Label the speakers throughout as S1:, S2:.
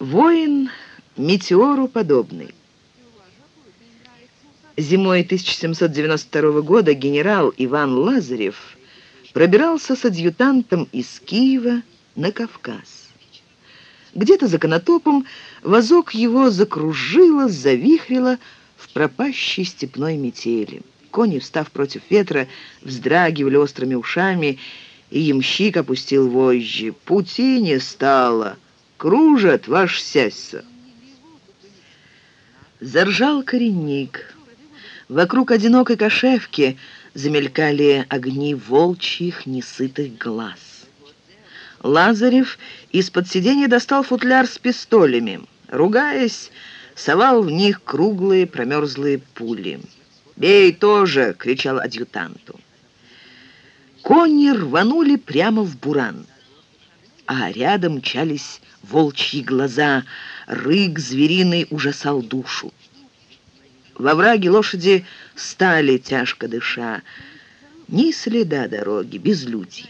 S1: Воин метеору подобный. Зимой 1792 года генерал Иван Лазарев пробирался с адъютантом из Киева на Кавказ. Где-то за Конотопом вазок его закружило, завихрило в пропащей степной метели. Кони, встав против ветра, вздрагивали острыми ушами, и ямщик опустил вожжи. «Пути не стало!» Кружат, ваш сяся. Заржал коренник. Вокруг одинокой кошевки замелькали огни волчьих несытых глаз. Лазарев из-под сиденья достал футляр с пистолями. Ругаясь, совал в них круглые промерзлые пули. «Бей тоже!» — кричал адъютанту. Кони рванули прямо в буран, а рядом мчались волчьи глаза, рык звериный ужасал душу. Во враге лошади стали, тяжко дыша. Ни следа дороги, безлюдье.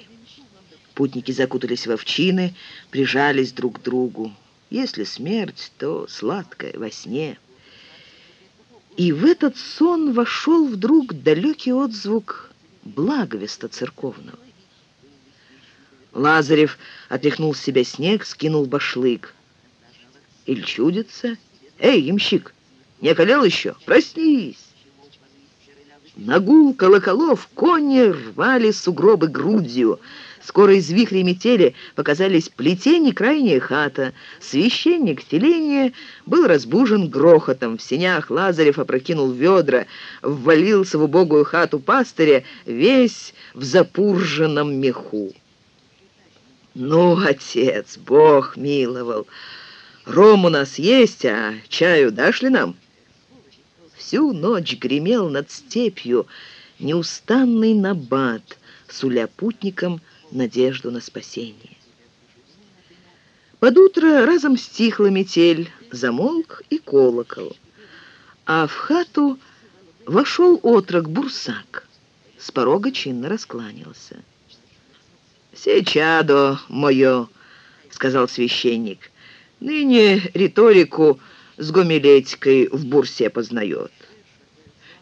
S1: Путники закутались в овчины, прижались друг к другу. Если смерть, то сладкая во сне. И в этот сон вошел вдруг далекий отзвук благовеста церковного. Лазарев отряхнул с себя снег, скинул башлык. Иль чудится? Эй, ямщик, не околел еще? Проснись! На гул колоколов кони рвали сугробы грудью. Скоро из вихрей метели показались плетень и крайняя хата. Священник селения был разбужен грохотом. В сенях Лазарев опрокинул ведра, ввалился в убогую хату пастыря, весь в запурженном меху. «Ну, отец, Бог миловал. Ром у нас есть, а чаю дашь ли нам?» Всю ночь гремел над степью неустанный набат, суля путникам надежду на спасение. Под утро разом стихла метель, замолк и колокол, а в хату вошел отрок Бурсак. С порога чинно раскланялся. «Сечадо мое», — сказал священник, — «ныне риторику с гомилетикой в бурсе познает».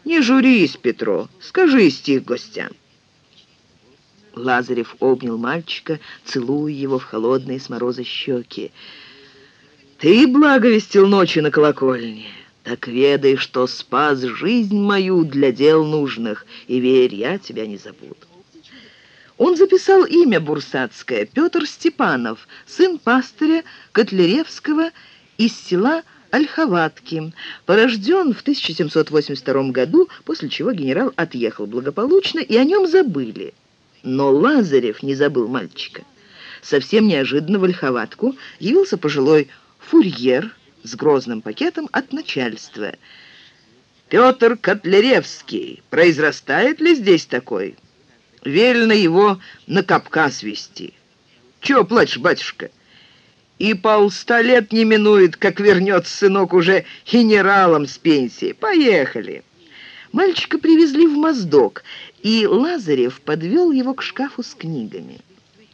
S1: «Не журись, Петро, скажи стих гостям». Лазарев обнял мальчика, целуя его в холодные с мороза щеки. «Ты благовестил ночи на колокольне, так ведай, что спас жизнь мою для дел нужных, и верь, я тебя не забуду». Он записал имя бурсатское Петр Степанов, сын пастыря Котляревского из села Ольховатки, порожден в 1782 году, после чего генерал отъехал благополучно, и о нем забыли. Но Лазарев не забыл мальчика. Совсем неожиданно в Ольховатку явился пожилой фурьер с грозным пакетом от начальства. «Петр Котляревский, произрастает ли здесь такой?» Велено его на Кавказ вести. Чего плачешь, батюшка? И полста лет не минует, как вернется сынок уже генералом с пенсии. Поехали. Мальчика привезли в Моздок, и Лазарев подвел его к шкафу с книгами.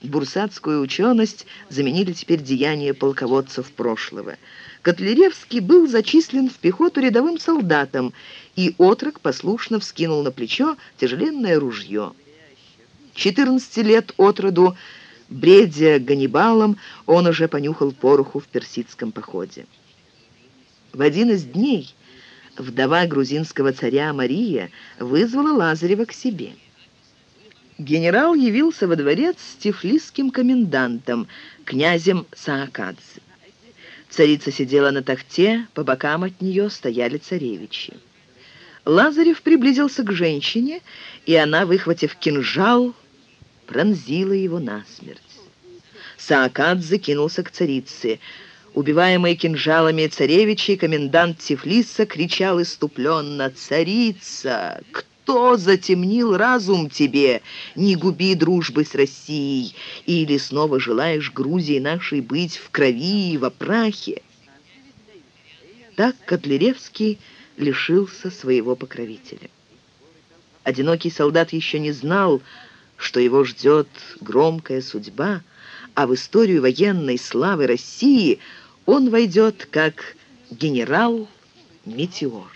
S1: Бурсатскую ученость заменили теперь деяния полководцев прошлого. Котляревский был зачислен в пехоту рядовым солдатом, и отрок послушно вскинул на плечо тяжеленное ружье. 14 лет от роду, бредя Ганнибалом, он уже понюхал пороху в персидском походе. В один из дней вдова грузинского царя Мария вызвала Лазарева к себе. Генерал явился во дворец с тифлисским комендантом, князем Саакадзе. Царица сидела на тахте, по бокам от нее стояли царевичи. Лазарев приблизился к женщине, и она, выхватив кинжал, пронзила его насмерть. Саакадзе кинулся к царице. Убиваемый кинжалами царевичи, комендант Тифлиса кричал иступленно «Царица! Кто затемнил разум тебе? Не губи дружбы с Россией! Или снова желаешь Грузии нашей быть в крови и в прахе?» Так Котляревский лишился своего покровителя. Одинокий солдат еще не знал, что его ждет громкая судьба, а в историю военной славы России он войдет как генерал-метеор.